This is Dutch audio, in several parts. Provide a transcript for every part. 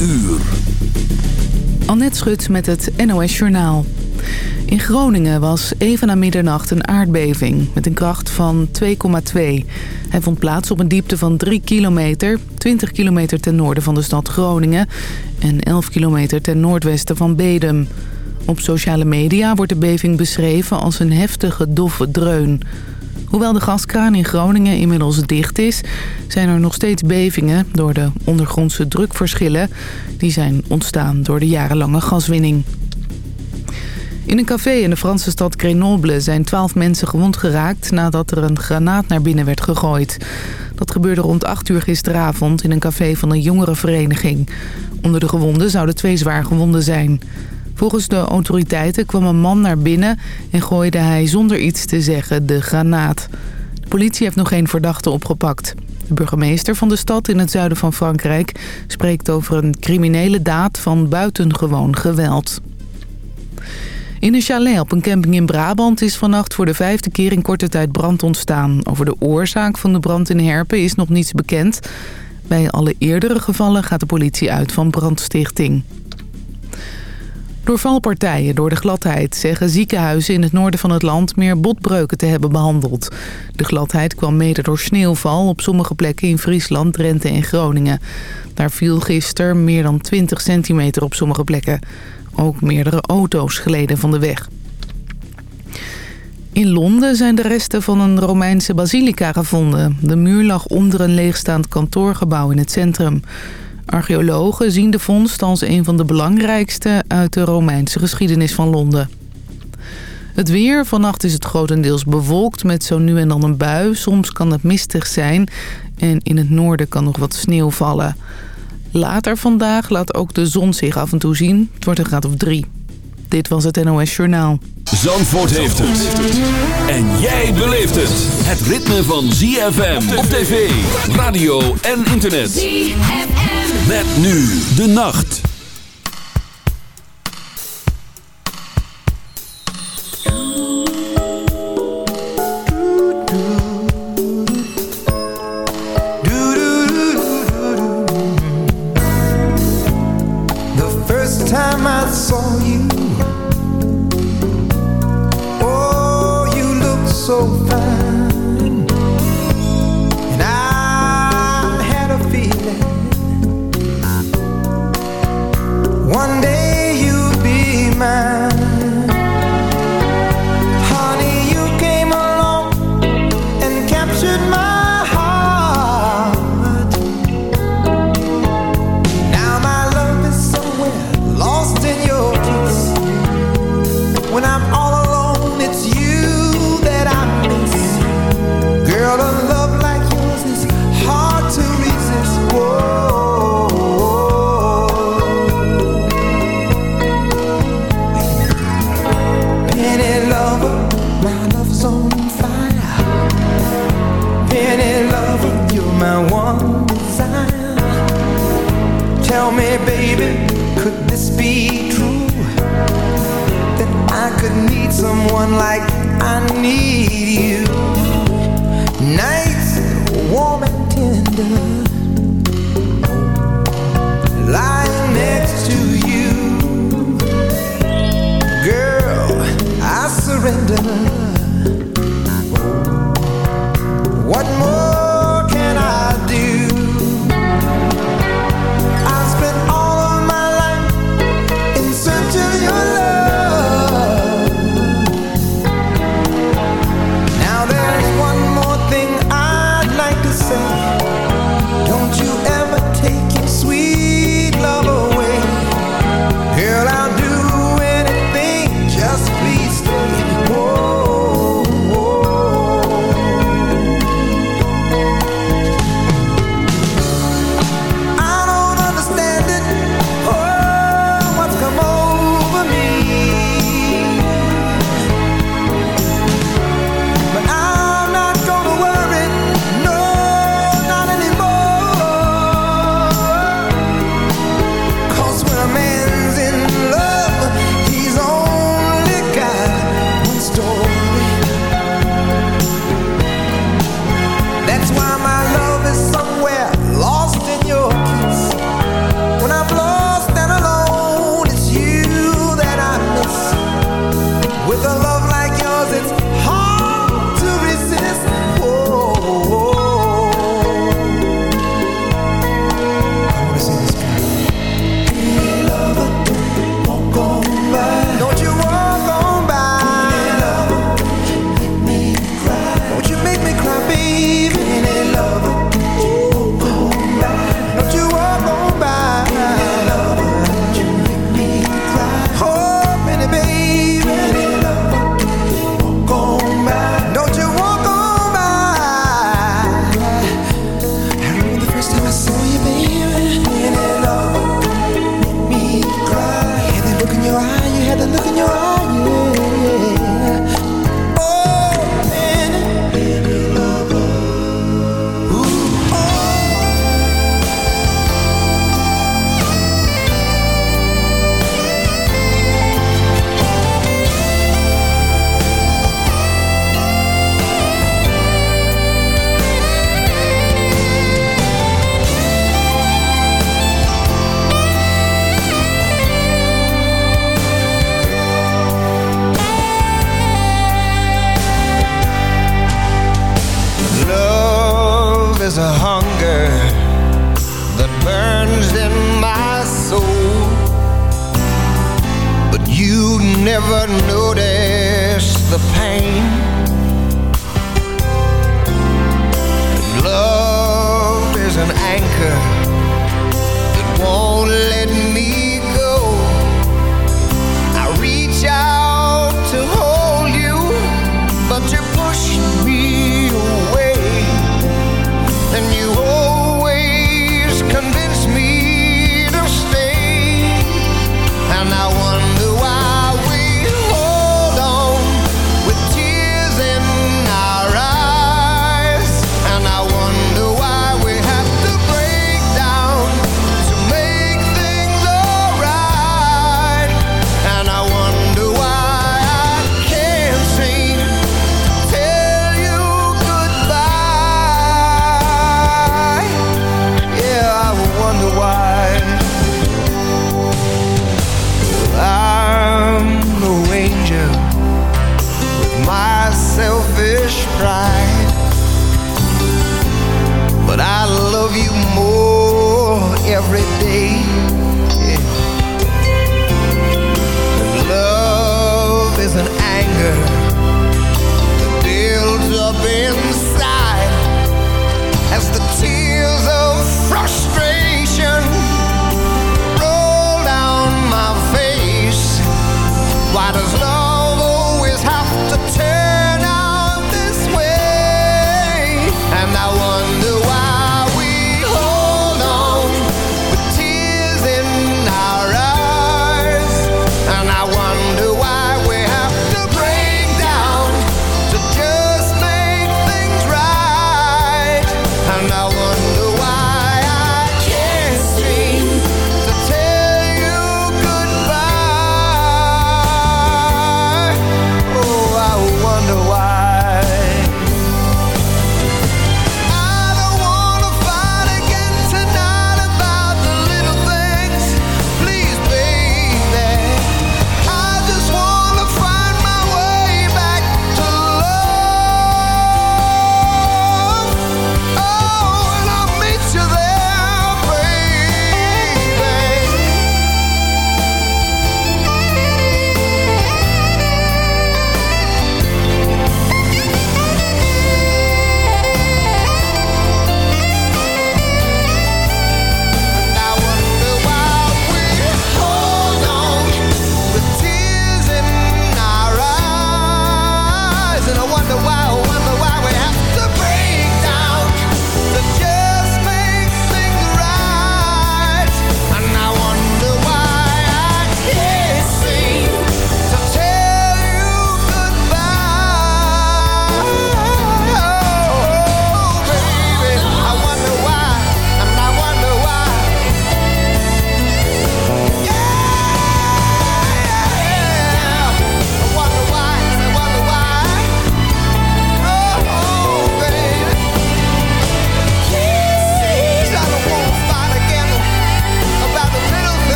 uur. Annette Schut met het NOS Journaal. In Groningen was even na middernacht een aardbeving met een kracht van 2,2. Hij vond plaats op een diepte van 3 kilometer, 20 kilometer ten noorden van de stad Groningen... en 11 kilometer ten noordwesten van Bedum. Op sociale media wordt de beving beschreven als een heftige, doffe dreun... Hoewel de gaskraan in Groningen inmiddels dicht is... zijn er nog steeds bevingen door de ondergrondse drukverschillen. Die zijn ontstaan door de jarenlange gaswinning. In een café in de Franse stad Grenoble zijn twaalf mensen gewond geraakt... nadat er een granaat naar binnen werd gegooid. Dat gebeurde rond 8 uur gisteravond in een café van een jongerenvereniging. Onder de gewonden zouden twee zwaar gewonden zijn... Volgens de autoriteiten kwam een man naar binnen en gooide hij zonder iets te zeggen de granaat. De politie heeft nog geen verdachte opgepakt. De burgemeester van de stad in het zuiden van Frankrijk spreekt over een criminele daad van buitengewoon geweld. In een chalet op een camping in Brabant is vannacht voor de vijfde keer in korte tijd brand ontstaan. Over de oorzaak van de brand in Herpen is nog niets bekend. Bij alle eerdere gevallen gaat de politie uit van brandstichting. Door valpartijen door de gladheid zeggen ziekenhuizen in het noorden van het land meer botbreuken te hebben behandeld. De gladheid kwam mede door sneeuwval op sommige plekken in Friesland, Drenthe en Groningen. Daar viel gisteren meer dan 20 centimeter op sommige plekken. Ook meerdere auto's geleden van de weg. In Londen zijn de resten van een Romeinse basilica gevonden. De muur lag onder een leegstaand kantoorgebouw in het centrum. Archeologen zien de vondst als een van de belangrijkste uit de Romeinse geschiedenis van Londen. Het weer. Vannacht is het grotendeels bewolkt met zo nu en dan een bui. Soms kan het mistig zijn en in het noorden kan nog wat sneeuw vallen. Later vandaag laat ook de zon zich af en toe zien. Het wordt een graad of drie. Dit was het NOS Journaal. Zandvoort heeft het. En jij beleeft het. Het ritme van ZFM op tv, radio en internet. ZFM. Met nu de nacht.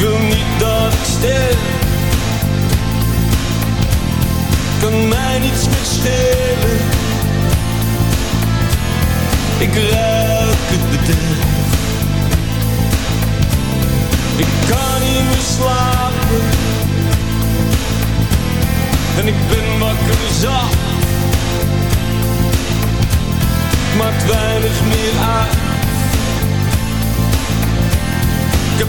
wil niet dat ik sterf. Kan mij niets meer. Ik ruik het bederf. Ik kan niet meer slapen. En ik ben wakker zacht. Maakt weinig meer uit. Ik heb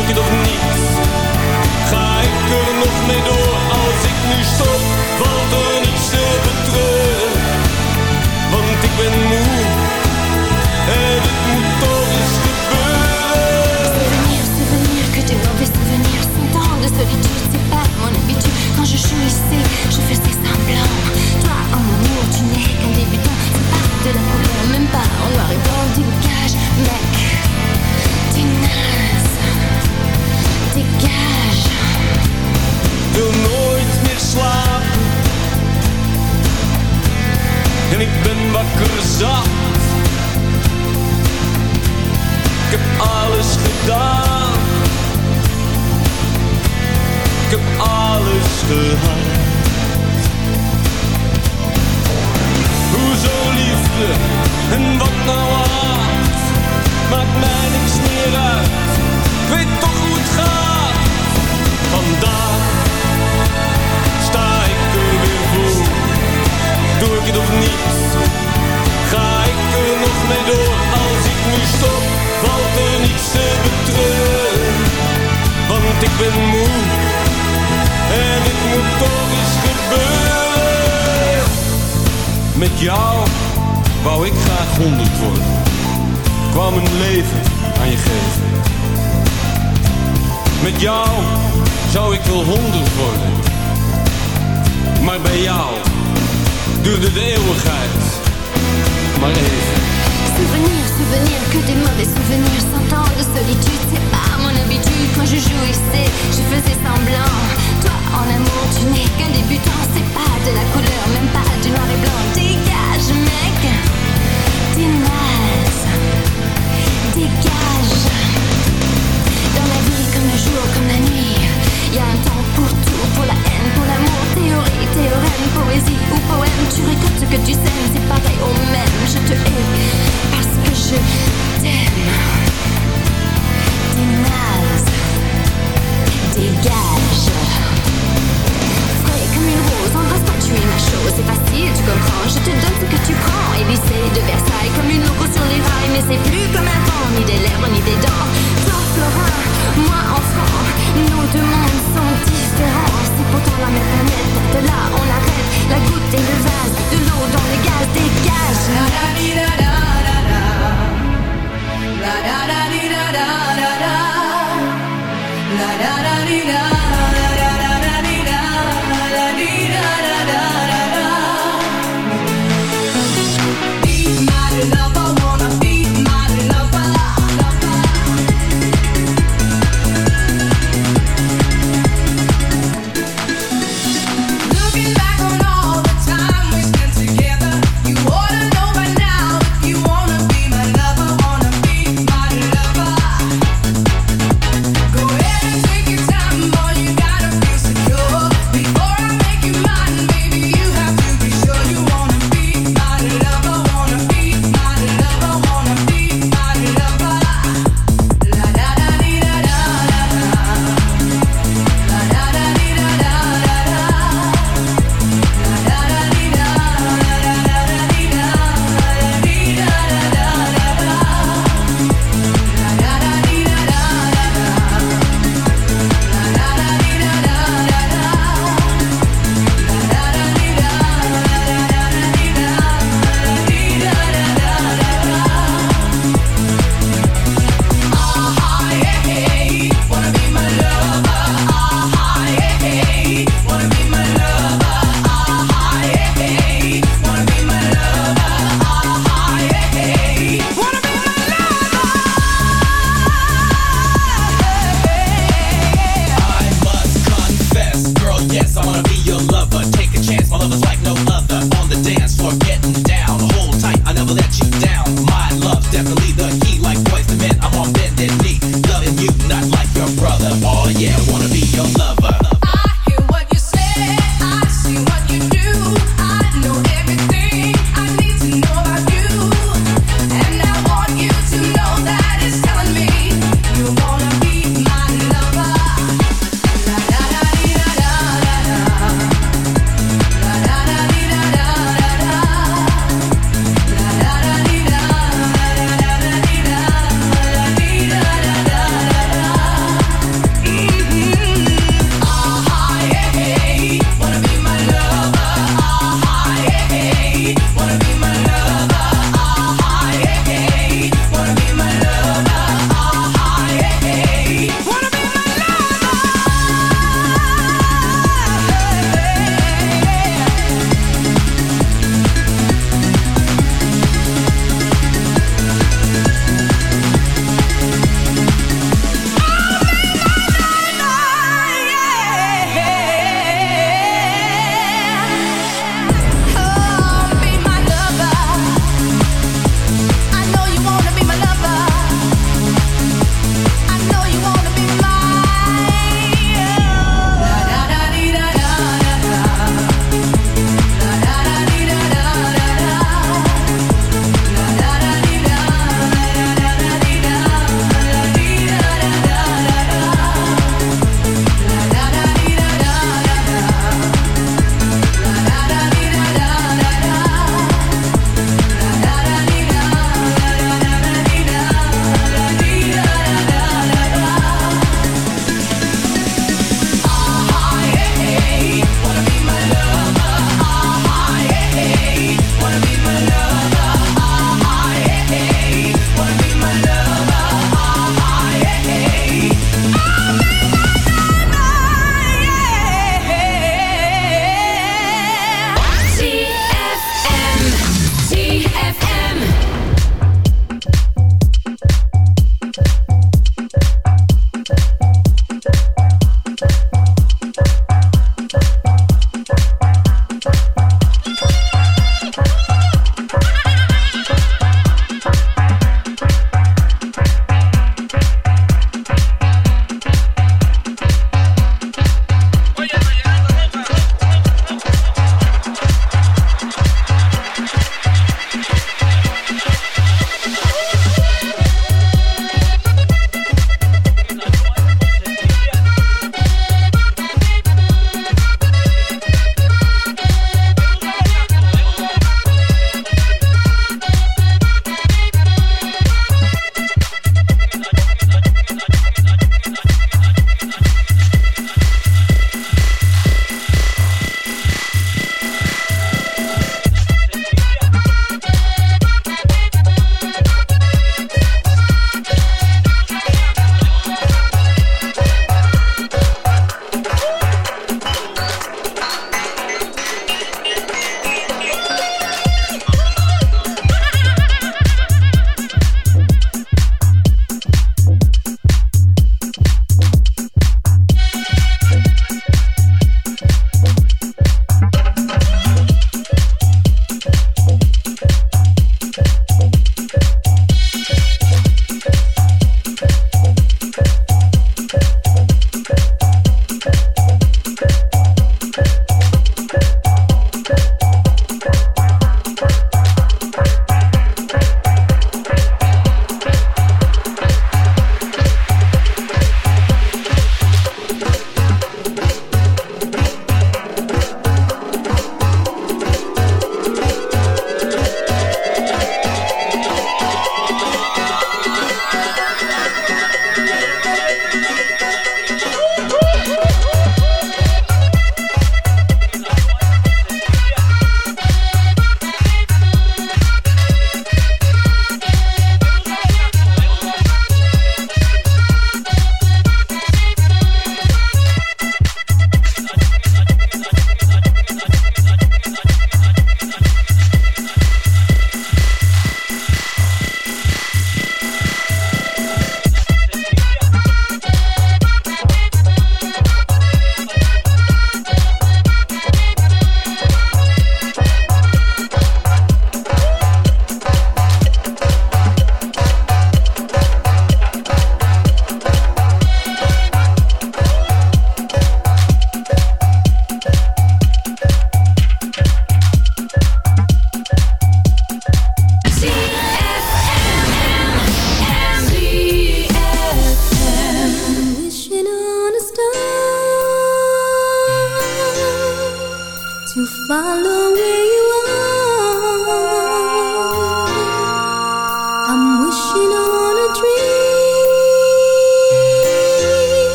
Ik je toch? Ga ik er nog mee door als ik nu stop? Want er niets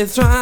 It's trying.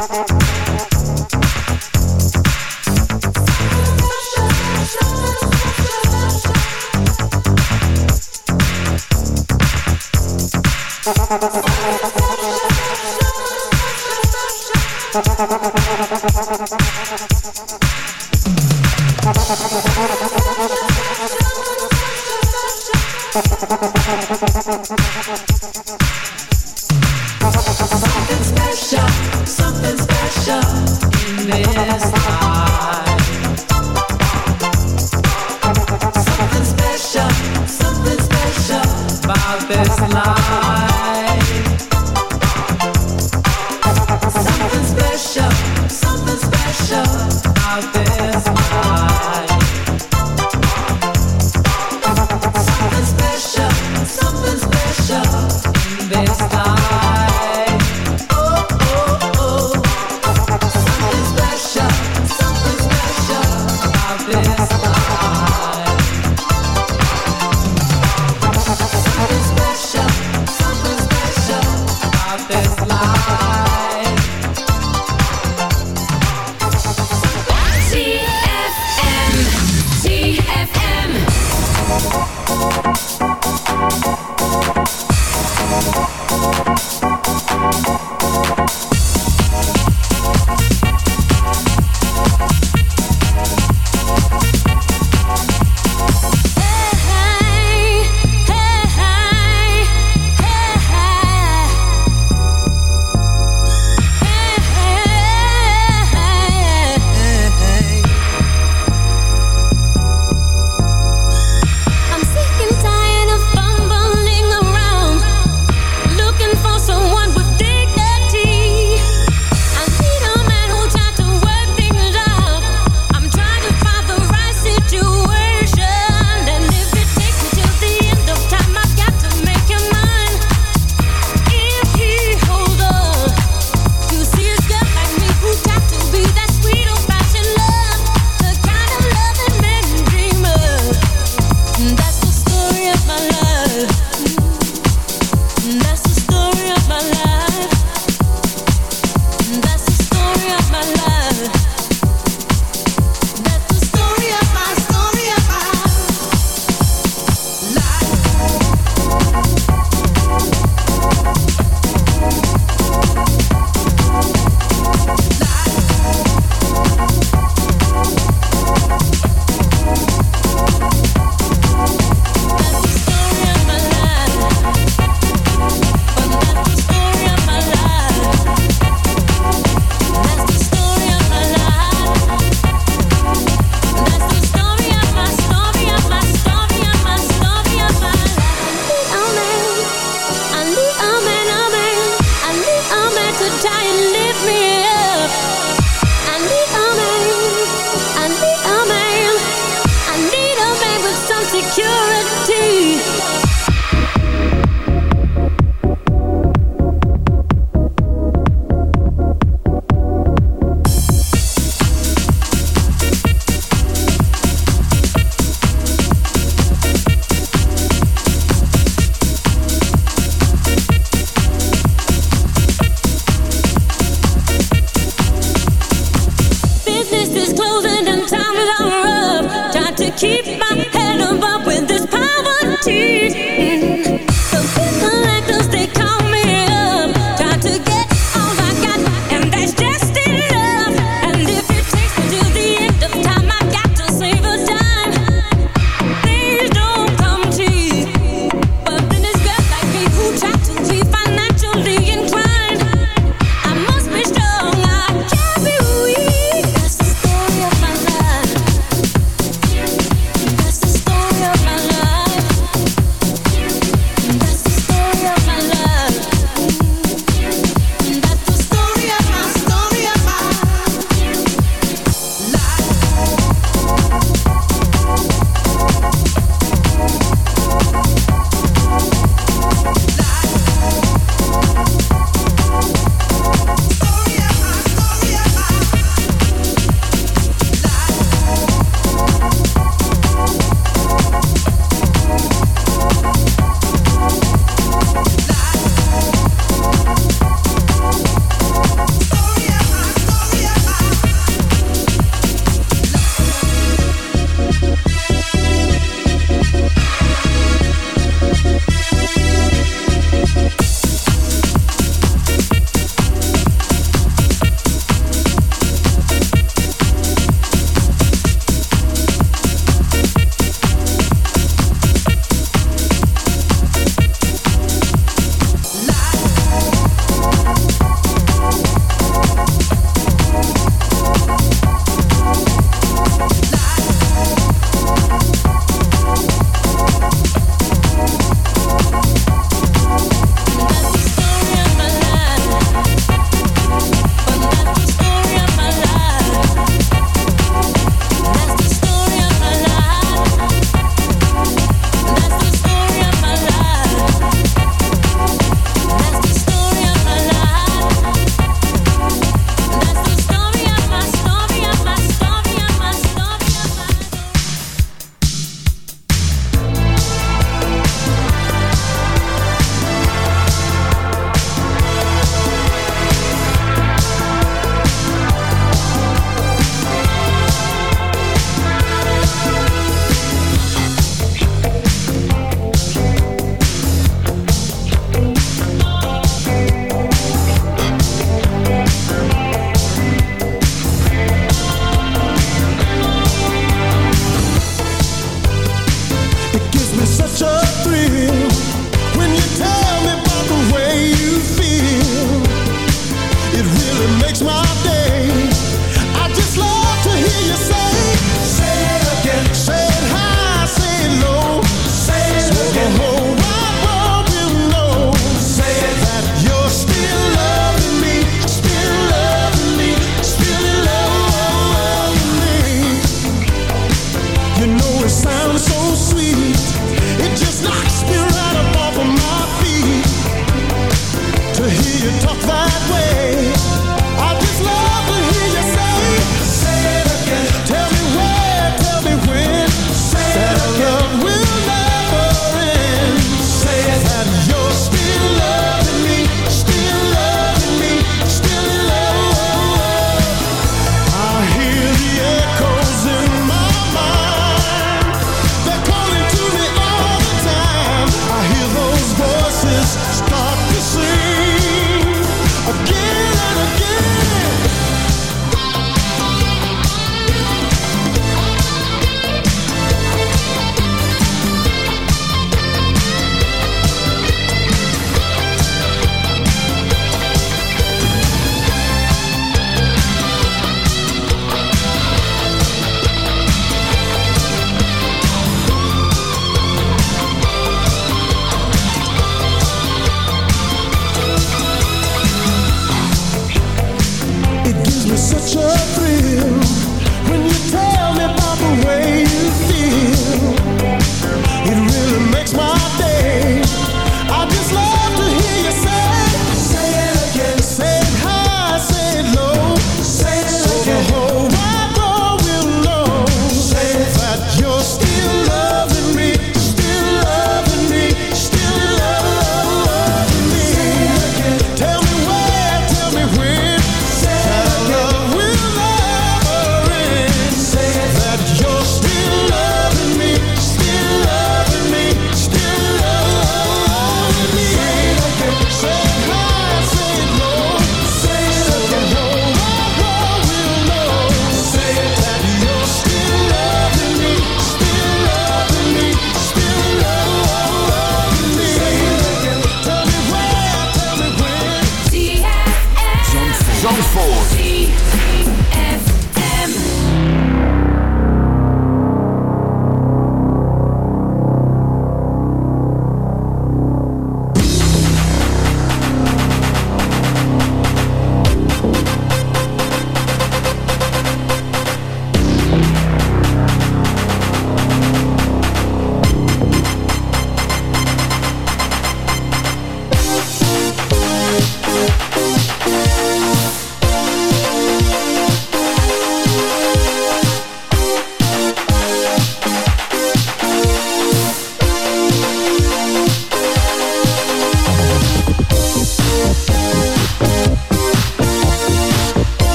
Special